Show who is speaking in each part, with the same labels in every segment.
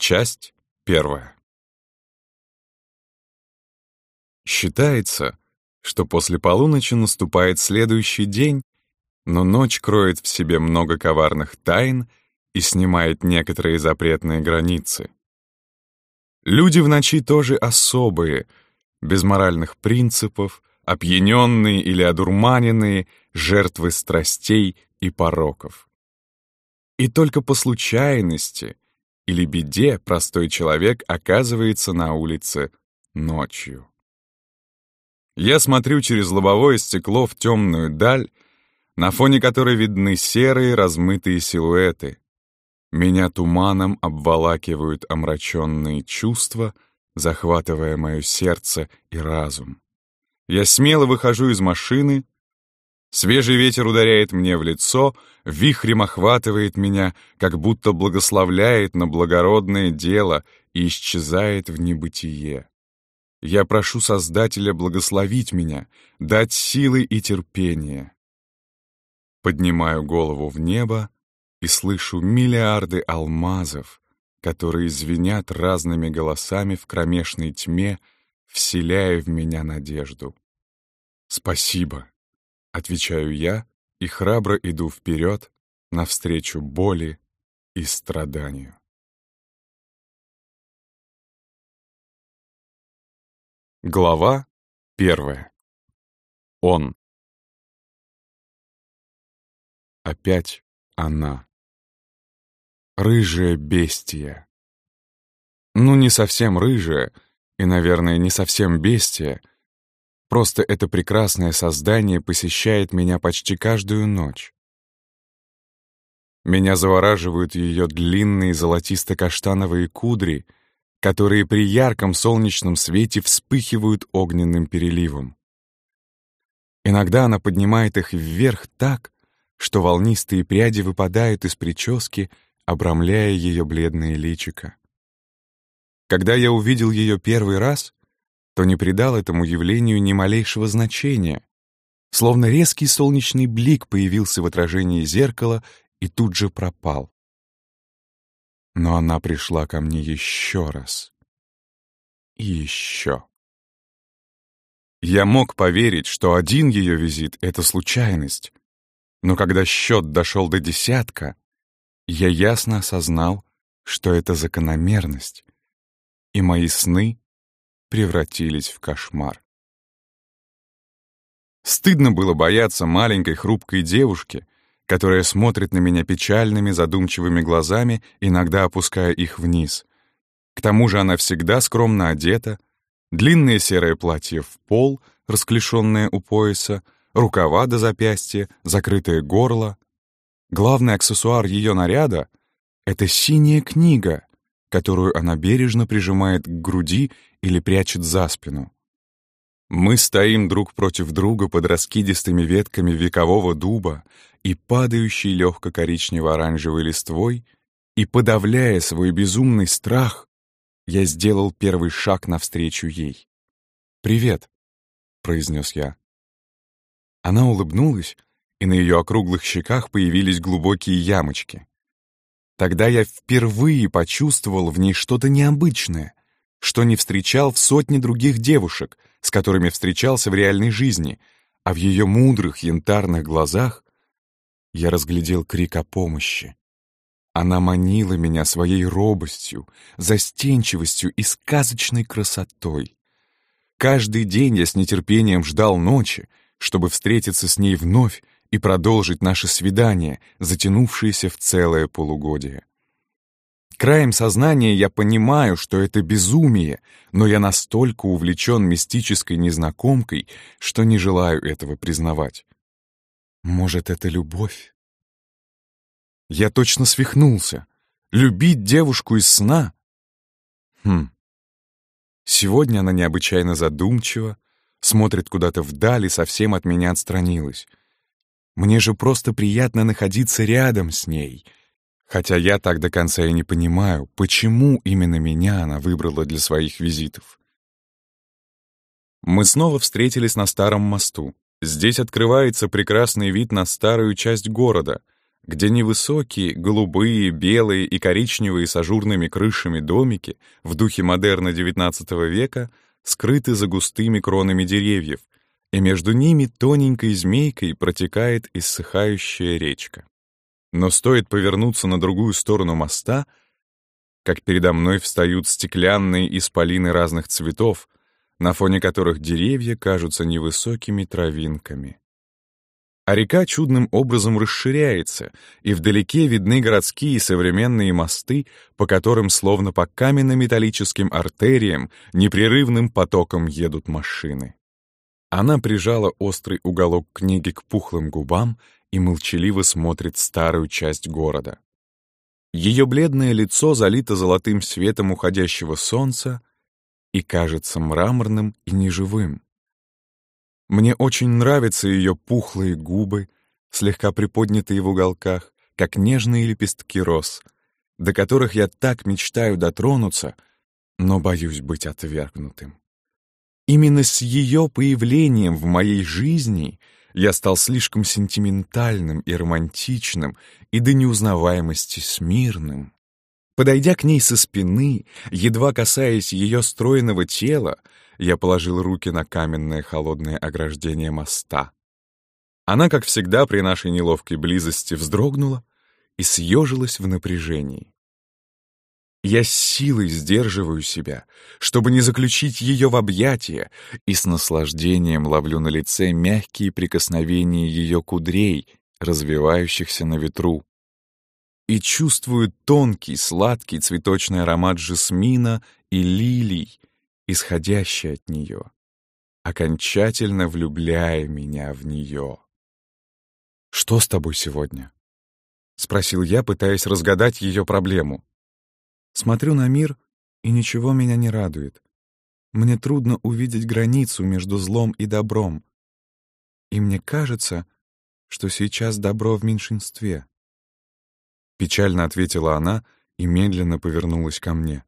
Speaker 1: Часть первая. Считается, что после полуночи наступает следующий день, но ночь кроет в себе много коварных тайн и снимает некоторые запретные границы. Люди в ночи тоже особые, без моральных принципов, опьяненные или одурманенные, жертвы страстей и пороков. И только по случайности — или беде простой человек оказывается на улице ночью. Я смотрю через лобовое стекло в темную даль, на фоне которой видны серые размытые силуэты. Меня туманом обволакивают омраченные чувства, захватывая мое сердце и разум. Я смело выхожу из машины, Свежий ветер ударяет мне в лицо, вихрем охватывает меня, как будто благословляет на благородное дело и исчезает в небытие. Я прошу Создателя благословить меня, дать силы и терпение. Поднимаю голову в небо и слышу миллиарды алмазов, которые звенят разными голосами в кромешной тьме, вселяя в меня надежду. Спасибо. Отвечаю я и храбро иду вперед навстречу боли и страданию. Глава первая. Он. Опять она. Рыжая бестия. Ну, не совсем рыжая, и, наверное, не совсем бестия, Просто это прекрасное создание посещает меня почти каждую ночь. Меня завораживают ее длинные золотисто-каштановые кудри, которые при ярком солнечном свете вспыхивают огненным переливом. Иногда она поднимает их вверх так, что волнистые пряди выпадают из прически, обрамляя ее бледное личико. Когда я увидел ее первый раз, то не придал этому явлению ни малейшего значения. Словно резкий солнечный блик появился в отражении зеркала и тут же пропал. Но она пришла ко мне еще раз. И еще. Я мог поверить, что один ее визит — это случайность. Но когда счет дошел до десятка, я ясно осознал, что это закономерность, и мои сны превратились в кошмар. Стыдно было бояться маленькой хрупкой девушки, которая смотрит на меня печальными задумчивыми глазами, иногда опуская их вниз. К тому же она всегда скромно одета, длинное серое платье в пол, расклешенное у пояса, рукава до запястья, закрытое горло. Главный аксессуар ее наряда — это синяя книга, которую она бережно прижимает к груди или прячет за спину. Мы стоим друг против друга под раскидистыми ветками векового дуба и падающей легко-коричнево-оранжевой листвой, и, подавляя свой безумный страх, я сделал первый шаг навстречу ей. «Привет», — произнес я. Она улыбнулась, и на ее округлых щеках появились глубокие ямочки. Тогда я впервые почувствовал в ней что-то необычное, что не встречал в сотне других девушек, с которыми встречался в реальной жизни, а в ее мудрых янтарных глазах я разглядел крик о помощи. Она манила меня своей робостью, застенчивостью и сказочной красотой. Каждый день я с нетерпением ждал ночи, чтобы встретиться с ней вновь и продолжить наше свидание, затянувшееся в целое полугодие. Краем сознания я понимаю, что это безумие, но я настолько увлечен мистической незнакомкой, что не желаю этого признавать. Может, это любовь? Я точно свихнулся. Любить девушку из сна? Хм. Сегодня она необычайно задумчива, смотрит куда-то вдаль и совсем от меня отстранилась. Мне же просто приятно находиться рядом с ней. Хотя я так до конца и не понимаю, почему именно меня она выбрала для своих визитов. Мы снова встретились на старом мосту. Здесь открывается прекрасный вид на старую часть города, где невысокие, голубые, белые и коричневые с ажурными крышами домики в духе модерна XIX века скрыты за густыми кронами деревьев, и между ними тоненькой змейкой протекает иссыхающая речка. Но стоит повернуться на другую сторону моста, как передо мной встают стеклянные исполины разных цветов, на фоне которых деревья кажутся невысокими травинками. А река чудным образом расширяется, и вдалеке видны городские современные мосты, по которым словно по каменно-металлическим артериям непрерывным потоком едут машины. Она прижала острый уголок книги к пухлым губам и молчаливо смотрит старую часть города. Ее бледное лицо залито золотым светом уходящего солнца и кажется мраморным и неживым. Мне очень нравятся ее пухлые губы, слегка приподнятые в уголках, как нежные лепестки роз, до которых я так мечтаю дотронуться, но боюсь быть отвергнутым. Именно с ее появлением в моей жизни я стал слишком сентиментальным и романтичным и до неузнаваемости смирным. Подойдя к ней со спины, едва касаясь ее стройного тела, я положил руки на каменное холодное ограждение моста. Она, как всегда, при нашей неловкой близости вздрогнула и съежилась в напряжении. Я силой сдерживаю себя, чтобы не заключить ее в объятия, и с наслаждением ловлю на лице мягкие прикосновения ее кудрей, развивающихся на ветру. И чувствую тонкий, сладкий цветочный аромат жасмина и лилий, исходящий от нее, окончательно влюбляя меня в нее. «Что с тобой сегодня?» — спросил я, пытаясь разгадать ее проблему. Смотрю на мир, и ничего меня не радует. Мне трудно увидеть границу между злом и добром. И мне кажется, что сейчас добро в меньшинстве. Печально ответила она и медленно повернулась ко мне.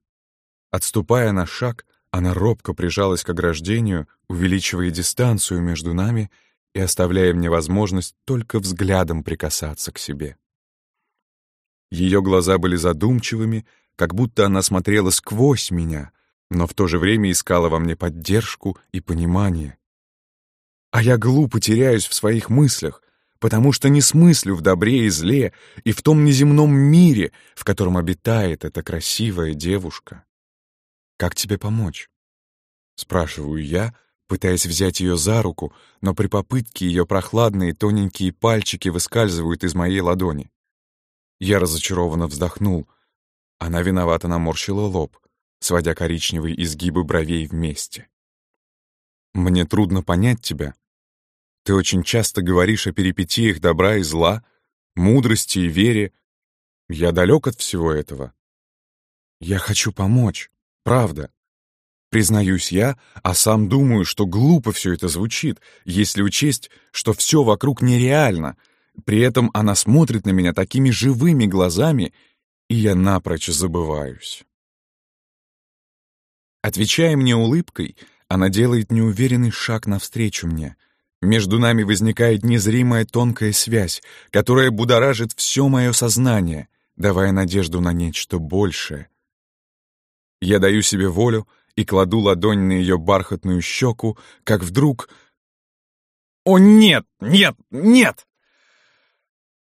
Speaker 1: Отступая на шаг, она робко прижалась к ограждению, увеличивая дистанцию между нами и оставляя мне возможность только взглядом прикасаться к себе. Ее глаза были задумчивыми, как будто она смотрела сквозь меня, но в то же время искала во мне поддержку и понимание. А я глупо теряюсь в своих мыслях, потому что не смыслю в добре и зле и в том неземном мире, в котором обитает эта красивая девушка. «Как тебе помочь?» — спрашиваю я, пытаясь взять ее за руку, но при попытке ее прохладные тоненькие пальчики выскальзывают из моей ладони. Я разочарованно вздохнул — она виновато наморщила лоб, сводя коричневые изгибы бровей вместе. «Мне трудно понять тебя. Ты очень часто говоришь о перипетиях добра и зла, мудрости и вере. Я далек от всего этого. Я хочу помочь, правда. Признаюсь я, а сам думаю, что глупо все это звучит, если учесть, что все вокруг нереально. При этом она смотрит на меня такими живыми глазами и я напрочь забываюсь. Отвечая мне улыбкой, она делает неуверенный шаг навстречу мне. Между нами возникает незримая тонкая связь, которая будоражит все мое сознание, давая надежду на нечто большее. Я даю себе волю и кладу ладонь на ее бархатную щеку, как вдруг... «О, нет! Нет! Нет!»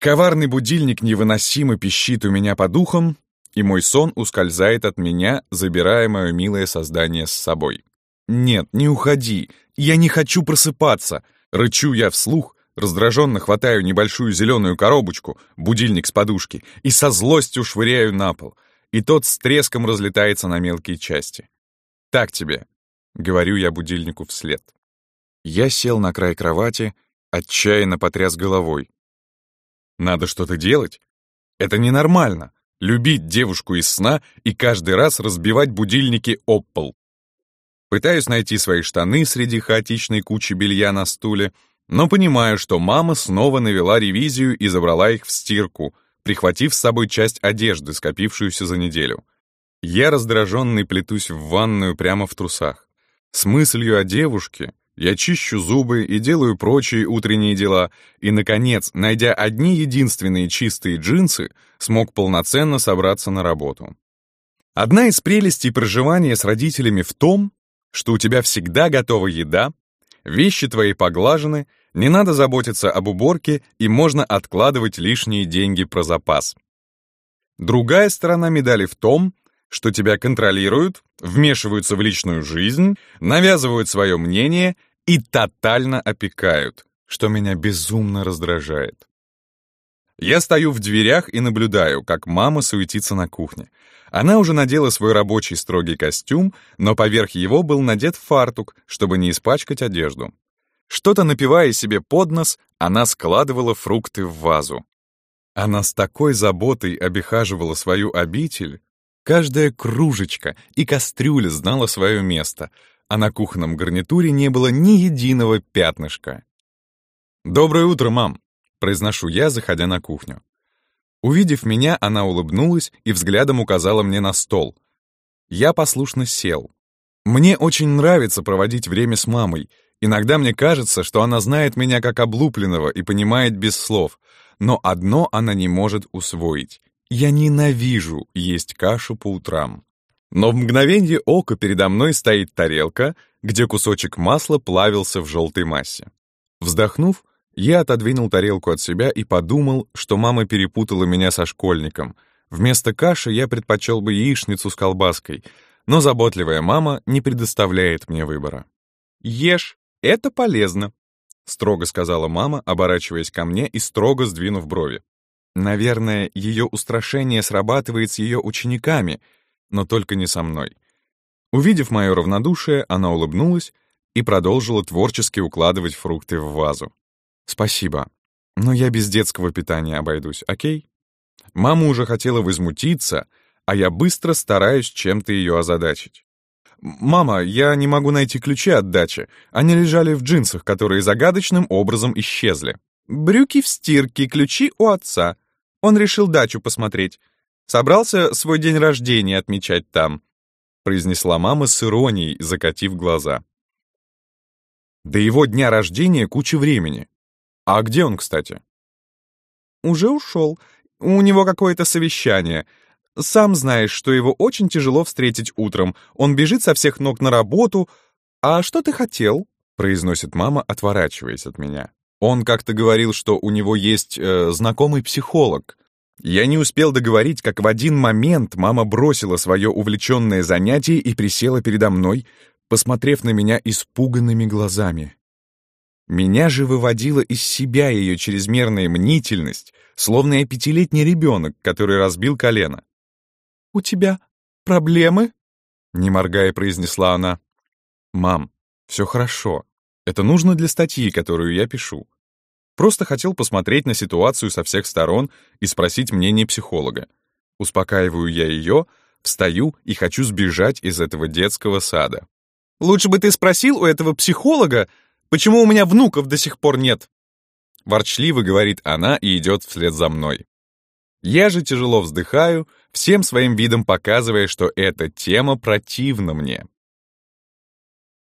Speaker 1: Коварный будильник невыносимо пищит у меня по духам, и мой сон ускользает от меня, забирая мое милое создание с собой. «Нет, не уходи! Я не хочу просыпаться!» Рычу я вслух, раздраженно хватаю небольшую зеленую коробочку, будильник с подушки, и со злостью швыряю на пол, и тот с треском разлетается на мелкие части. «Так тебе», — говорю я будильнику вслед. Я сел на край кровати, отчаянно потряс головой. Надо что-то делать. Это ненормально. Любить девушку из сна и каждый раз разбивать будильники об пол. Пытаюсь найти свои штаны среди хаотичной кучи белья на стуле, но понимаю, что мама снова навела ревизию и забрала их в стирку, прихватив с собой часть одежды, скопившуюся за неделю. Я раздраженный плетусь в ванную прямо в трусах. С мыслью о девушке, Я чищу зубы и делаю прочие утренние дела, и, наконец, найдя одни единственные чистые джинсы, смог полноценно собраться на работу. Одна из прелестей проживания с родителями в том, что у тебя всегда готова еда, вещи твои поглажены, не надо заботиться об уборке и можно откладывать лишние деньги про запас. Другая сторона медали в том, что тебя контролируют, вмешиваются в личную жизнь, навязывают свое мнение и тотально опекают, что меня безумно раздражает. Я стою в дверях и наблюдаю, как мама суетится на кухне. Она уже надела свой рабочий строгий костюм, но поверх его был надет фартук, чтобы не испачкать одежду. Что-то напивая себе под нос, она складывала фрукты в вазу. Она с такой заботой обихаживала свою обитель. Каждая кружечка и кастрюля знала свое место, а на кухонном гарнитуре не было ни единого пятнышка. «Доброе утро, мам!» — произношу я, заходя на кухню. Увидев меня, она улыбнулась и взглядом указала мне на стол. Я послушно сел. Мне очень нравится проводить время с мамой. Иногда мне кажется, что она знает меня как облупленного и понимает без слов. Но одно она не может усвоить. Я ненавижу есть кашу по утрам. Но в мгновение ока передо мной стоит тарелка, где кусочек масла плавился в желтой массе. Вздохнув, я отодвинул тарелку от себя и подумал, что мама перепутала меня со школьником. Вместо каши я предпочел бы яичницу с колбаской, но заботливая мама не предоставляет мне выбора. «Ешь, это полезно», — строго сказала мама, оборачиваясь ко мне и строго сдвинув брови. Наверное, ее устрашение срабатывает с ее учениками, но только не со мной. Увидев мое равнодушие, она улыбнулась и продолжила творчески укладывать фрукты в вазу. «Спасибо. Но я без детского питания обойдусь, окей?» Мама уже хотела возмутиться, а я быстро стараюсь чем-то ее озадачить. «Мама, я не могу найти ключи от дачи. Они лежали в джинсах, которые загадочным образом исчезли. Брюки в стирке, ключи у отца. Он решил дачу посмотреть. Собрался свой день рождения отмечать там», — произнесла мама с иронией, закатив глаза. «До его дня рождения куча времени. А где он, кстати? Уже ушел. У него какое-то совещание. Сам знаешь, что его очень тяжело встретить утром. Он бежит со всех ног на работу. А что ты хотел? произносит мама, отворачиваясь от меня. Он как-то говорил, что у него есть э, знакомый психолог. Я не успел договорить, как в один момент мама бросила свое увлеченное занятие и присела передо мной, посмотрев на меня испуганными глазами. Меня же выводила из себя ее чрезмерная мнительность, словно я пятилетний ребенок, который разбил колено. «У тебя проблемы?» — не моргая произнесла она. «Мам, все хорошо. Это нужно для статьи, которую я пишу. Просто хотел посмотреть на ситуацию со всех сторон и спросить мнение психолога. Успокаиваю я ее, встаю и хочу сбежать из этого детского сада. «Лучше бы ты спросил у этого психолога, Почему у меня внуков до сих пор нет?» Ворчливо говорит она и идет вслед за мной. Я же тяжело вздыхаю, всем своим видом показывая, что эта тема противна мне.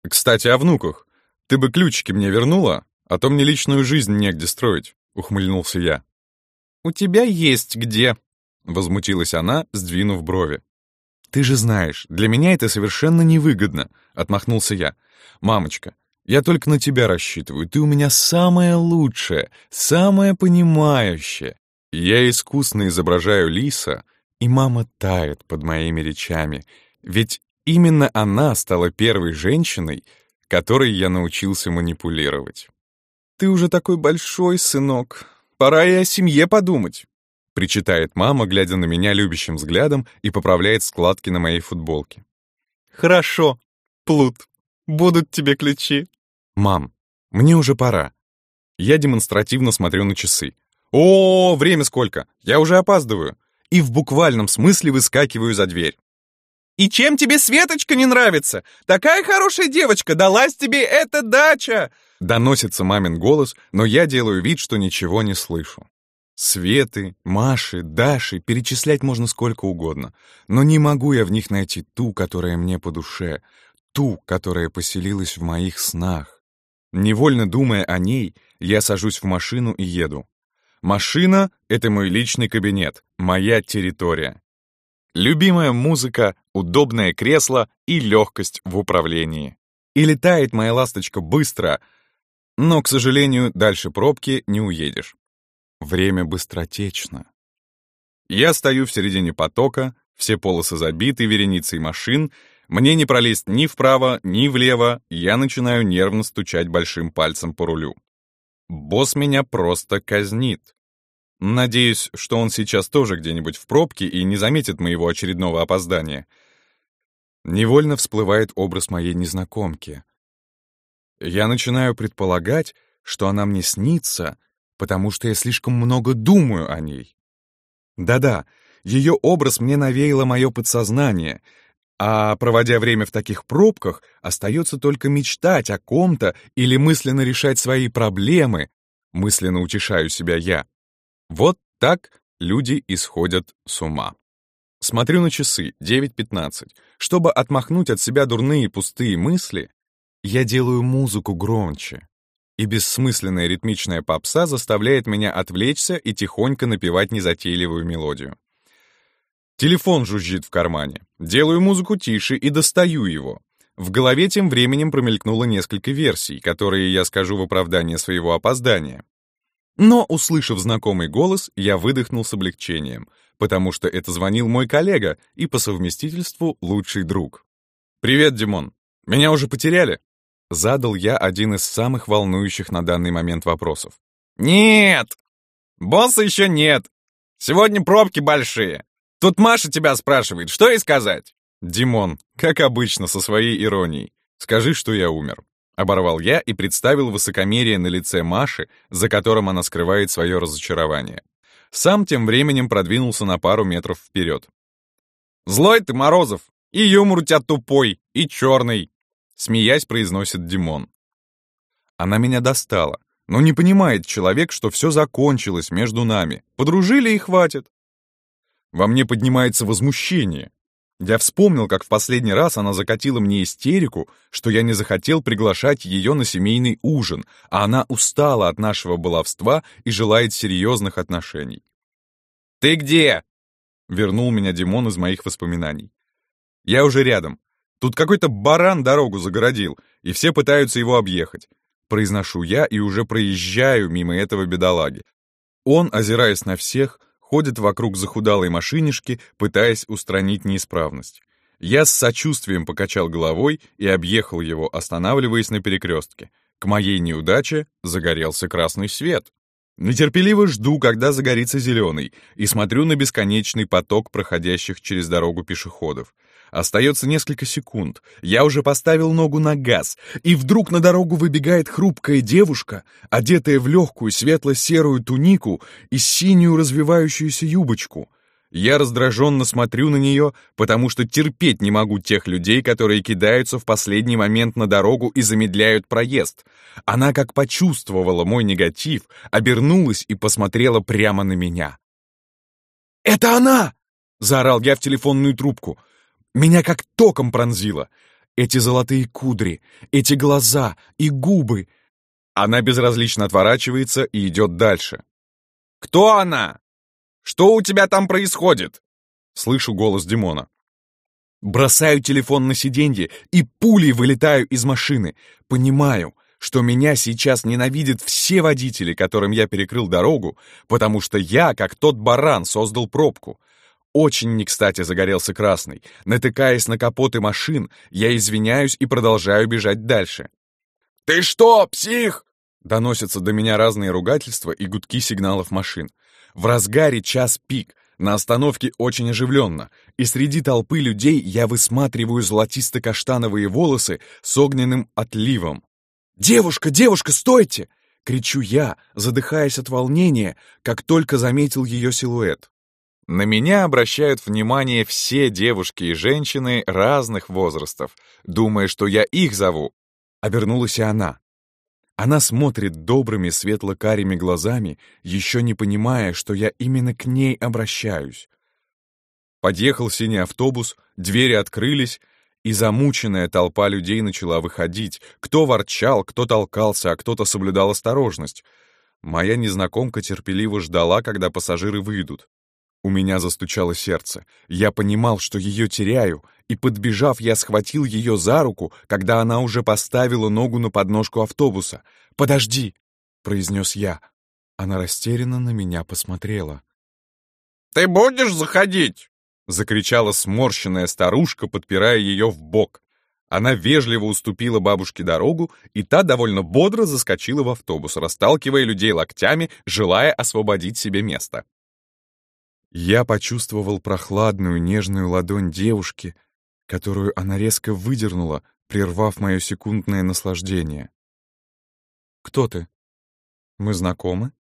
Speaker 1: «Кстати, о внуках. Ты бы ключики мне вернула, а то мне личную жизнь негде строить», — ухмыльнулся я. «У тебя есть где», — возмутилась она, сдвинув брови. «Ты же знаешь, для меня это совершенно невыгодно», — отмахнулся я. «Мамочка, я только на тебя рассчитываю. Ты у меня самая лучшая, самая понимающая. Я искусно изображаю лиса, и мама тает под моими речами. Ведь именно она стала первой женщиной, которой я научился манипулировать. «Ты уже такой большой, сынок. Пора и о семье подумать», — причитает мама, глядя на меня любящим взглядом и поправляет складки на моей футболке. «Хорошо, Плут», Будут тебе ключи. Мам, мне уже пора. Я демонстративно смотрю на часы. О, время сколько? Я уже опаздываю. И в буквальном смысле выскакиваю за дверь. «И чем тебе Светочка не нравится? Такая хорошая девочка, далась тебе эта дача!» Доносится мамин голос, но я делаю вид, что ничего не слышу. Светы, Маши, Даши перечислять можно сколько угодно, но не могу я в них найти ту, которая мне по душе, ту, которая поселилась в моих снах. Невольно думая о ней, я сажусь в машину и еду. Машина — это мой личный кабинет, моя территория. Любимая музыка, удобное кресло и легкость в управлении. И летает моя ласточка быстро, но, к сожалению, дальше пробки не уедешь. Время быстротечно. Я стою в середине потока, все полосы забиты вереницей машин, мне не пролезть ни вправо, ни влево, я начинаю нервно стучать большим пальцем по рулю. Босс меня просто казнит. Надеюсь, что он сейчас тоже где-нибудь в пробке и не заметит моего очередного опоздания. Невольно всплывает образ моей незнакомки. Я начинаю предполагать, что она мне снится, потому что я слишком много думаю о ней. Да-да, ее образ мне навеяло мое подсознание, а проводя время в таких пробках, остается только мечтать о ком-то или мысленно решать свои проблемы, мысленно утешаю себя я. Вот так люди исходят с ума. Смотрю на часы, 9.15. Чтобы отмахнуть от себя дурные пустые мысли, я делаю музыку громче. И бессмысленная ритмичная попса заставляет меня отвлечься и тихонько напевать незатейливую мелодию. Телефон жужжит в кармане. Делаю музыку тише и достаю его. В голове тем временем промелькнуло несколько версий, которые я скажу в оправдание своего опоздания. Но, услышав знакомый голос, я выдохнул с облегчением, потому что это звонил мой коллега и по совместительству лучший друг. «Привет, Димон. Меня уже потеряли?» Задал я один из самых волнующих на данный момент вопросов.
Speaker 2: «Нет! Босса еще нет. Сегодня пробки большие. Тут Маша тебя спрашивает, что ей сказать?»
Speaker 1: «Димон, как обычно, со своей иронией. Скажи, что я умер». Оборвал я и представил высокомерие на лице Маши, за которым она скрывает свое разочарование. Сам тем временем продвинулся на пару метров вперед.
Speaker 2: «Злой ты, Морозов! И юмор у тебя тупой, и черный!»
Speaker 1: Смеясь, произносит Димон. Она меня достала, но не понимает человек, что все закончилось между нами. Подружили и хватит. Во мне поднимается возмущение. Я вспомнил, как в последний раз она закатила мне истерику, что я не захотел приглашать ее на семейный ужин, а она устала от нашего баловства и желает серьезных отношений.
Speaker 2: «Ты где?»
Speaker 1: — вернул меня Димон из моих воспоминаний. «Я уже рядом. Тут какой-то баран дорогу загородил, и все пытаются его объехать. Произношу я и уже проезжаю мимо этого бедолаги. Он, озираясь на всех, ходит вокруг захудалой машинишки, пытаясь устранить неисправность. Я с сочувствием покачал головой и объехал его, останавливаясь на перекрестке. К моей неудаче загорелся красный свет. Нетерпеливо жду, когда загорится зеленый, и смотрю на бесконечный поток проходящих через дорогу пешеходов. Остается несколько секунд. Я уже поставил ногу на газ, и вдруг на дорогу выбегает хрупкая девушка, одетая в легкую светло-серую тунику и синюю развивающуюся юбочку. Я раздраженно смотрю на нее, потому что терпеть не могу тех людей, которые кидаются в последний момент на дорогу и замедляют проезд. Она как почувствовала мой негатив, обернулась и посмотрела прямо на меня. «Это она!» — заорал я в телефонную трубку — меня как током пронзило. Эти золотые кудри, эти глаза и губы. Она безразлично отворачивается и идет дальше.
Speaker 2: «Кто она? Что у тебя там происходит?»
Speaker 1: Слышу голос Димона. Бросаю телефон на сиденье и пулей вылетаю из машины. Понимаю, что меня сейчас ненавидят все водители, которым я перекрыл дорогу, потому что я, как тот баран, создал пробку. Очень не кстати загорелся красный. Натыкаясь на капоты машин, я извиняюсь и продолжаю бежать дальше.
Speaker 2: «Ты что, псих?»
Speaker 1: Доносятся до меня разные ругательства и гудки сигналов машин. В разгаре час пик, на остановке очень оживленно, и среди толпы людей я высматриваю золотисто-каштановые волосы с огненным отливом. «Девушка, девушка, стойте!» — кричу я, задыхаясь от волнения, как только заметил ее силуэт. На меня обращают внимание все девушки и женщины разных возрастов, думая, что я их зову. Обернулась и она. Она смотрит добрыми светло-карими глазами, еще не понимая, что я именно к ней обращаюсь. Подъехал синий автобус, двери открылись, и замученная толпа людей начала выходить. Кто ворчал, кто толкался, а кто-то соблюдал осторожность. Моя незнакомка терпеливо ждала, когда пассажиры выйдут. У меня застучало сердце. Я понимал, что ее теряю, и, подбежав, я схватил ее за руку, когда она уже поставила ногу на подножку автобуса. «Подожди!» — произнес я. Она растерянно на меня посмотрела.
Speaker 2: «Ты будешь заходить?»
Speaker 1: — закричала сморщенная старушка, подпирая ее в бок. Она вежливо уступила бабушке дорогу, и та довольно бодро заскочила в автобус, расталкивая людей локтями, желая освободить себе место. Я почувствовал прохладную, нежную ладонь девушки, которую она резко выдернула, прервав мое секундное наслаждение. «Кто ты? Мы знакомы?»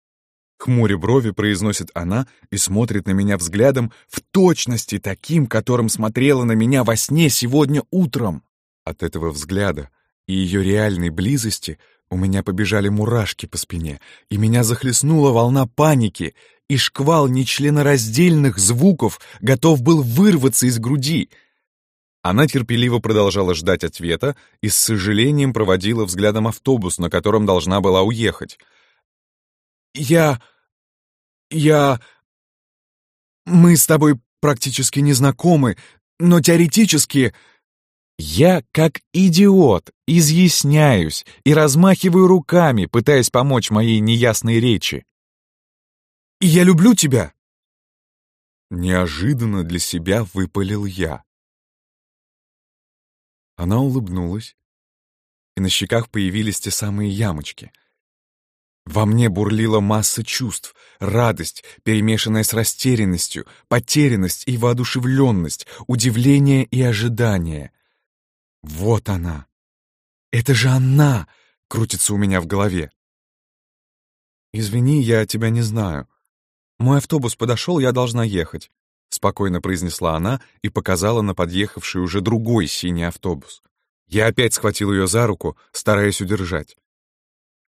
Speaker 1: Хмуря брови произносит она и смотрит на меня взглядом в точности таким, которым смотрела на меня во сне сегодня утром. От этого взгляда и ее реальной близости у меня побежали мурашки по спине, и меня захлестнула волна паники, и шквал нечленораздельных звуков готов был вырваться из груди. Она терпеливо продолжала ждать ответа и с сожалением проводила взглядом автобус, на котором должна была уехать. «Я... я... Мы с тобой практически не знакомы, но теоретически...» Я, как идиот, изъясняюсь и размахиваю руками, пытаясь помочь моей неясной речи. «Я люблю тебя!» Неожиданно для себя выпалил я. Она улыбнулась, и на щеках появились те самые ямочки. Во мне бурлила масса чувств, радость, перемешанная с растерянностью, потерянность и воодушевленность, удивление и ожидание. Вот она! Это же она! Крутится у меня в голове. «Извини, я тебя не знаю. Мой автобус подошел, я должна ехать», — спокойно произнесла она и показала на подъехавший уже другой синий автобус. Я опять схватил ее за руку, стараясь удержать.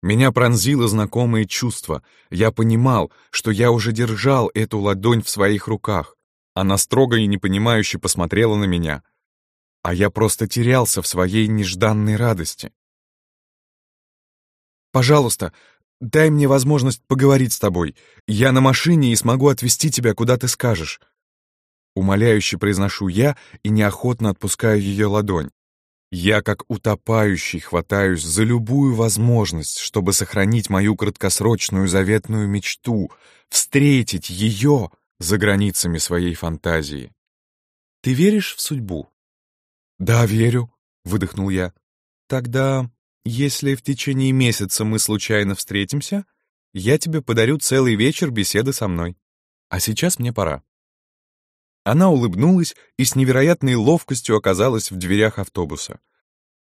Speaker 1: Меня пронзило знакомое чувство. Я понимал, что я уже держал эту ладонь в своих руках. Она строго и непонимающе посмотрела на меня. А я просто терялся в своей нежданной радости. «Пожалуйста, дай мне возможность поговорить с тобой. Я на машине и смогу отвезти тебя, куда ты скажешь». Умоляюще произношу я и неохотно отпускаю ее ладонь. Я, как утопающий, хватаюсь за любую возможность, чтобы сохранить мою краткосрочную заветную мечту, встретить ее за границами своей фантазии. Ты веришь в судьбу? Да, верю, выдохнул я. Тогда, если в течение месяца мы случайно встретимся, я тебе подарю целый вечер беседы со мной. А сейчас мне пора. Она улыбнулась и с невероятной ловкостью оказалась в дверях автобуса.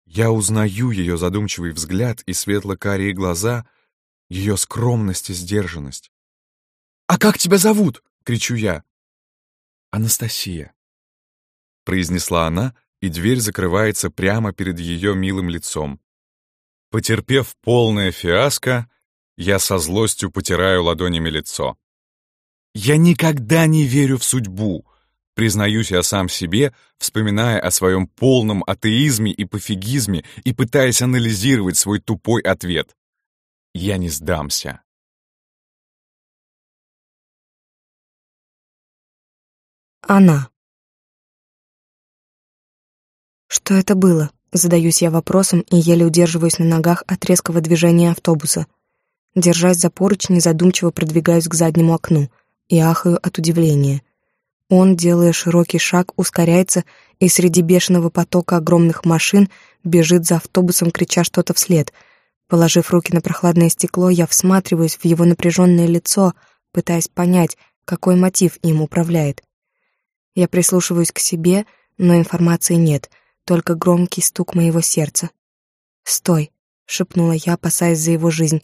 Speaker 1: Я узнаю ее задумчивый взгляд и светло-карие глаза, ее скромность и сдержанность. «А как тебя зовут?» — кричу я. «Анастасия», — произнесла она, и дверь закрывается прямо перед ее милым лицом. Потерпев полное фиаско, я со злостью потираю ладонями лицо. Я никогда не верю в судьбу, Признаюсь я сам себе, вспоминая о своем полном атеизме и пофигизме и пытаясь анализировать свой тупой ответ. Я не сдамся.
Speaker 3: Она. Что это было? Задаюсь я вопросом и еле удерживаюсь на ногах от резкого движения автобуса. Держась за поручни, задумчиво продвигаюсь к заднему окну и ахаю от удивления. Он, делая широкий шаг, ускоряется и среди бешеного потока огромных машин бежит за автобусом, крича что-то вслед. Положив руки на прохладное стекло, я всматриваюсь в его напряженное лицо, пытаясь понять, какой мотив им управляет. Я прислушиваюсь к себе, но информации нет, только громкий стук моего сердца. «Стой!» — шепнула я, опасаясь за его жизнь.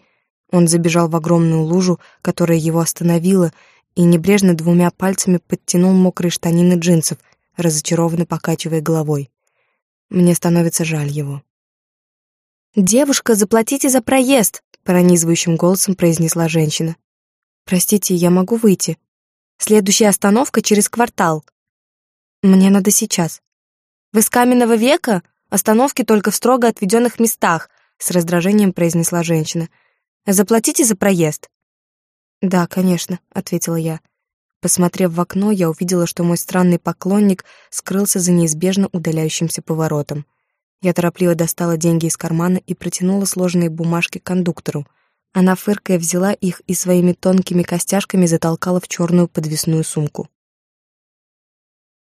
Speaker 3: Он забежал в огромную лужу, которая его остановила, и небрежно двумя пальцами подтянул мокрые штанины джинсов, разочарованно покачивая головой. Мне становится жаль его. «Девушка, заплатите за проезд!» — пронизывающим голосом произнесла женщина. «Простите, я могу выйти. Следующая остановка через квартал. Мне надо сейчас». «Вы с каменного века? Остановки только в строго отведенных местах», — с раздражением произнесла женщина. «Заплатите за проезд?» «Да, конечно», — ответила я. Посмотрев в окно, я увидела, что мой странный поклонник скрылся за неизбежно удаляющимся поворотом. Я торопливо достала деньги из кармана и протянула сложенные бумажки кондуктору. Она, фыркая, взяла их и своими тонкими костяшками затолкала в черную подвесную сумку.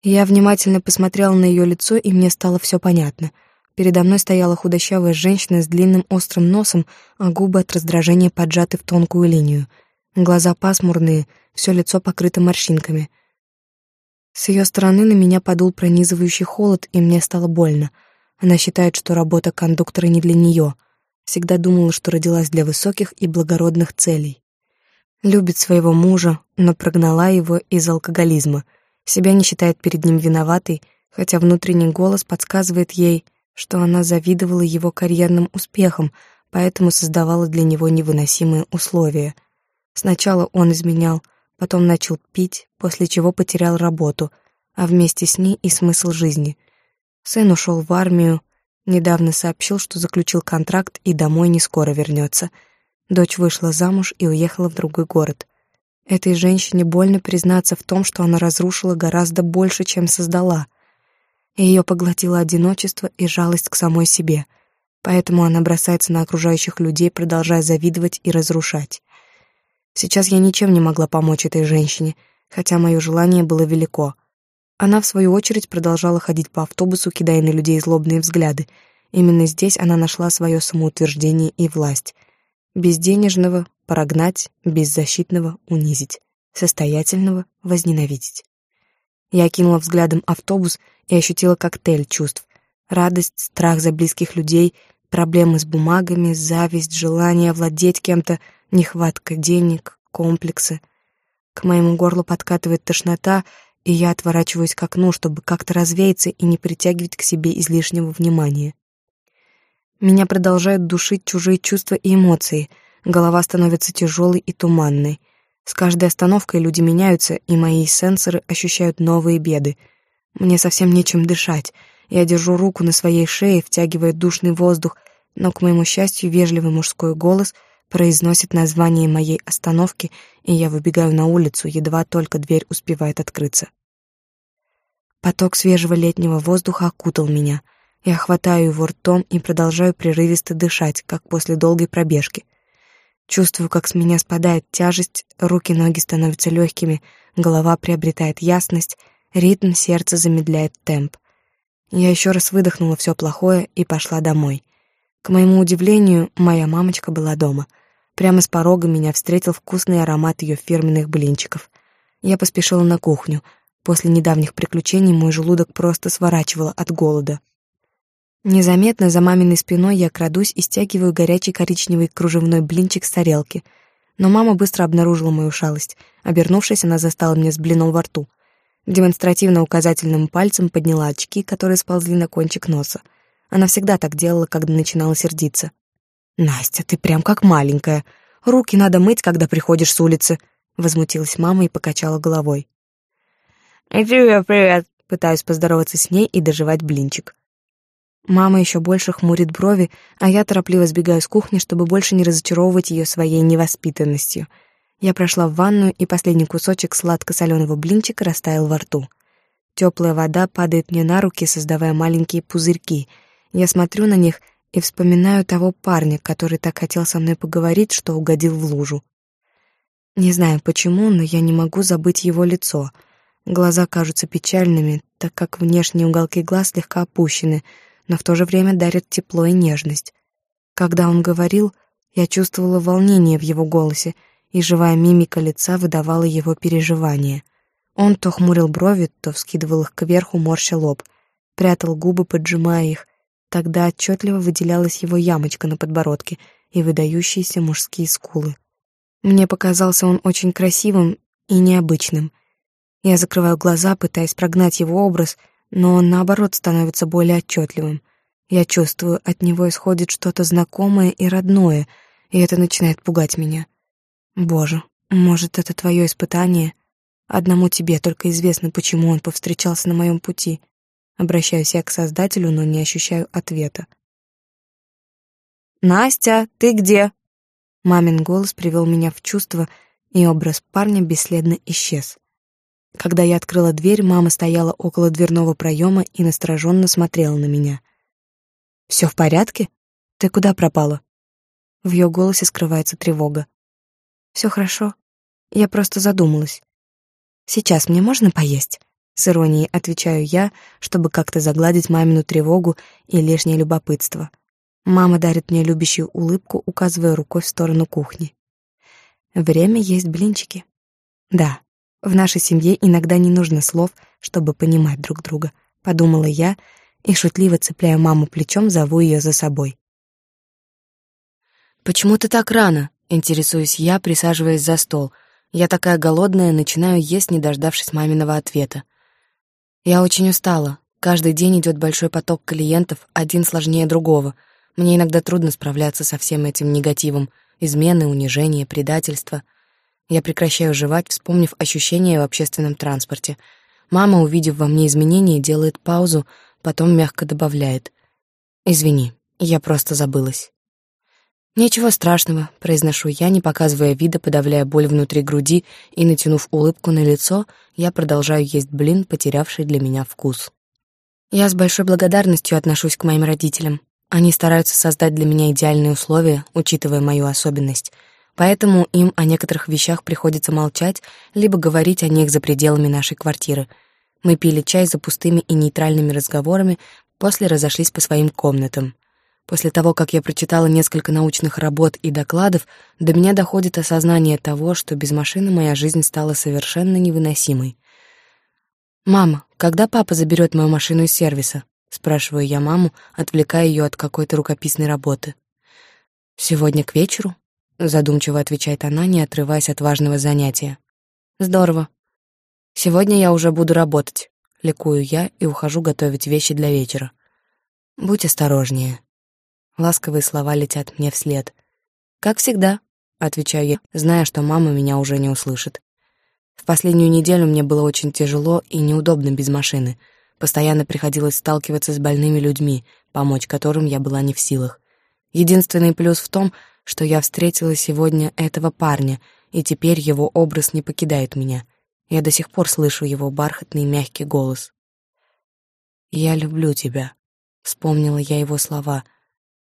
Speaker 3: Я внимательно посмотрела на ее лицо, и мне стало все понятно. Передо мной стояла худощавая женщина с длинным острым носом, а губы от раздражения поджаты в тонкую линию. Глаза пасмурные, все лицо покрыто морщинками. С ее стороны на меня подул пронизывающий холод, и мне стало больно. Она считает, что работа кондуктора не для нее. Всегда думала, что родилась для высоких и благородных целей. Любит своего мужа, но прогнала его из алкоголизма — себя не считает перед ним виноватой, хотя внутренний голос подсказывает ей, что она завидовала его карьерным успехам, поэтому создавала для него невыносимые условия. Сначала он изменял, потом начал пить, после чего потерял работу, а вместе с ней и смысл жизни. Сын ушел в армию, недавно сообщил, что заключил контракт и домой не скоро вернется. Дочь вышла замуж и уехала в другой город. Этой женщине больно признаться в том, что она разрушила гораздо больше, чем создала. Ее поглотило одиночество и жалость к самой себе. Поэтому она бросается на окружающих людей, продолжая завидовать и разрушать. Сейчас я ничем не могла помочь этой женщине, хотя мое желание было велико. Она, в свою очередь, продолжала ходить по автобусу, кидая на людей злобные взгляды. Именно здесь она нашла свое самоутверждение и власть. Безденежного, прогнать, беззащитного унизить, состоятельного возненавидеть. Я кинула взглядом автобус и ощутила коктейль чувств. Радость, страх за близких людей, проблемы с бумагами, зависть, желание овладеть кем-то, нехватка денег, комплексы. К моему горлу подкатывает тошнота, и я отворачиваюсь к окну, чтобы как-то развеяться и не притягивать к себе излишнего внимания. Меня продолжают душить чужие чувства и эмоции — Голова становится тяжелой и туманной. С каждой остановкой люди меняются, и мои сенсоры ощущают новые беды. Мне совсем нечем дышать. Я держу руку на своей шее, втягивая душный воздух, но, к моему счастью, вежливый мужской голос произносит название моей остановки, и я выбегаю на улицу, едва только дверь успевает открыться. Поток свежего летнего воздуха окутал меня. Я хватаю его ртом и продолжаю прерывисто дышать, как после долгой пробежки — Чувствую, как с меня спадает тяжесть, руки-ноги становятся легкими, голова приобретает ясность, ритм сердца замедляет темп. Я еще раз выдохнула все плохое и пошла домой. К моему удивлению, моя мамочка была дома. Прямо с порога меня встретил вкусный аромат ее фирменных блинчиков. Я поспешила на кухню. После недавних приключений мой желудок просто сворачивало от голода. Незаметно за маминой спиной я крадусь и стягиваю горячий коричневый кружевной блинчик с тарелки. Но мама быстро обнаружила мою шалость. Обернувшись, она застала меня с блином во рту. Демонстративно указательным пальцем подняла очки, которые сползли на кончик носа. Она всегда так делала, когда начинала сердиться. «Настя, ты прям как маленькая. Руки надо мыть, когда приходишь с улицы», — возмутилась мама и покачала головой. «Привет, привет», — пытаюсь поздороваться с ней и доживать блинчик. Мама еще больше хмурит брови, а я торопливо сбегаю с кухни, чтобы больше не разочаровывать ее своей невоспитанностью. Я прошла в ванную, и последний кусочек сладко-соленого блинчика растаял во рту. Теплая вода падает мне на руки, создавая маленькие пузырьки. Я смотрю на них и вспоминаю того парня, который так хотел со мной поговорить, что угодил в лужу. Не знаю почему, но я не могу забыть его лицо. Глаза кажутся печальными, так как внешние уголки глаз слегка опущены — но в то же время дарит тепло и нежность. Когда он говорил, я чувствовала волнение в его голосе, и живая мимика лица выдавала его переживания. Он то хмурил брови, то вскидывал их кверху, морща лоб, прятал губы, поджимая их. Тогда отчетливо выделялась его ямочка на подбородке и выдающиеся мужские скулы. Мне показался он очень красивым и необычным. Я закрываю глаза, пытаясь прогнать его образ — но он, наоборот, становится более отчетливым. Я чувствую, от него исходит что-то знакомое и родное, и это начинает пугать меня. Боже, может, это твое испытание? Одному тебе только известно, почему он повстречался на моем пути. Обращаюсь я к создателю, но не ощущаю ответа. «Настя, ты где?» Мамин голос привел меня в чувство, и образ парня бесследно исчез. Когда я открыла дверь, мама стояла около дверного проема и настороженно смотрела на меня. «Все в порядке? Ты куда пропала?» В ее голосе скрывается тревога. «Все хорошо. Я просто задумалась. Сейчас мне можно поесть?» С иронией отвечаю я, чтобы как-то загладить мамину тревогу и лишнее любопытство. Мама дарит мне любящую улыбку, указывая рукой в сторону кухни. Время есть блинчики. Да, в нашей семье иногда не нужно слов, чтобы понимать друг друга, подумала я и шутливо цепляя маму плечом, зову ее за собой. Почему ты так рано? интересуюсь я, присаживаясь за стол. Я такая голодная, начинаю есть, не дождавшись маминого ответа. Я очень устала. Каждый день идет большой поток клиентов, один сложнее другого. Мне иногда трудно справляться со всем этим негативом: измены, унижение, предательство. Я прекращаю жевать, вспомнив ощущения в общественном транспорте. Мама, увидев во мне изменения, делает паузу, потом мягко добавляет: "Извини, я просто забылась". «Ничего страшного», — произношу я, не показывая вида, подавляя боль внутри груди, и, натянув улыбку на лицо, я продолжаю есть блин, потерявший для меня вкус. Я с большой благодарностью отношусь к моим родителям. Они стараются создать для меня идеальные условия, учитывая мою особенность. Поэтому им о некоторых вещах приходится молчать, либо говорить о них за пределами нашей квартиры. Мы пили чай за пустыми и нейтральными разговорами, после разошлись по своим комнатам. После того, как я прочитала несколько научных работ и докладов, до меня доходит осознание того, что без машины моя жизнь стала совершенно невыносимой. «Мама, когда папа заберет мою машину из сервиса?» — спрашиваю я маму, отвлекая ее от какой-то рукописной работы. «Сегодня к вечеру?» — задумчиво отвечает она, не отрываясь от важного занятия. «Здорово. Сегодня я уже буду работать», — ликую я и ухожу готовить вещи для вечера. «Будь осторожнее», Ласковые слова летят мне вслед. «Как всегда», — отвечаю я, зная, что мама меня уже не услышит. В последнюю неделю мне было очень тяжело и неудобно без машины. Постоянно приходилось сталкиваться с больными людьми, помочь которым я была не в силах. Единственный плюс в том, что я встретила сегодня этого парня, и теперь его образ не покидает меня. Я до сих пор слышу его бархатный мягкий голос. «Я люблю тебя», — вспомнила я его слова —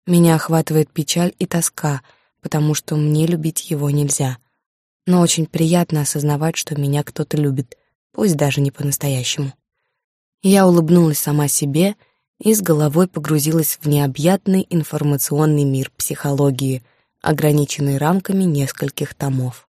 Speaker 3: меня охватывает печаль и тоска, потому что мне любить его нельзя. Но очень приятно осознавать, что меня кто-то любит, пусть даже не по-настоящему. Я улыбнулась сама себе и с головой погрузилась в необъятный информационный мир психологии, ограниченный рамками нескольких томов.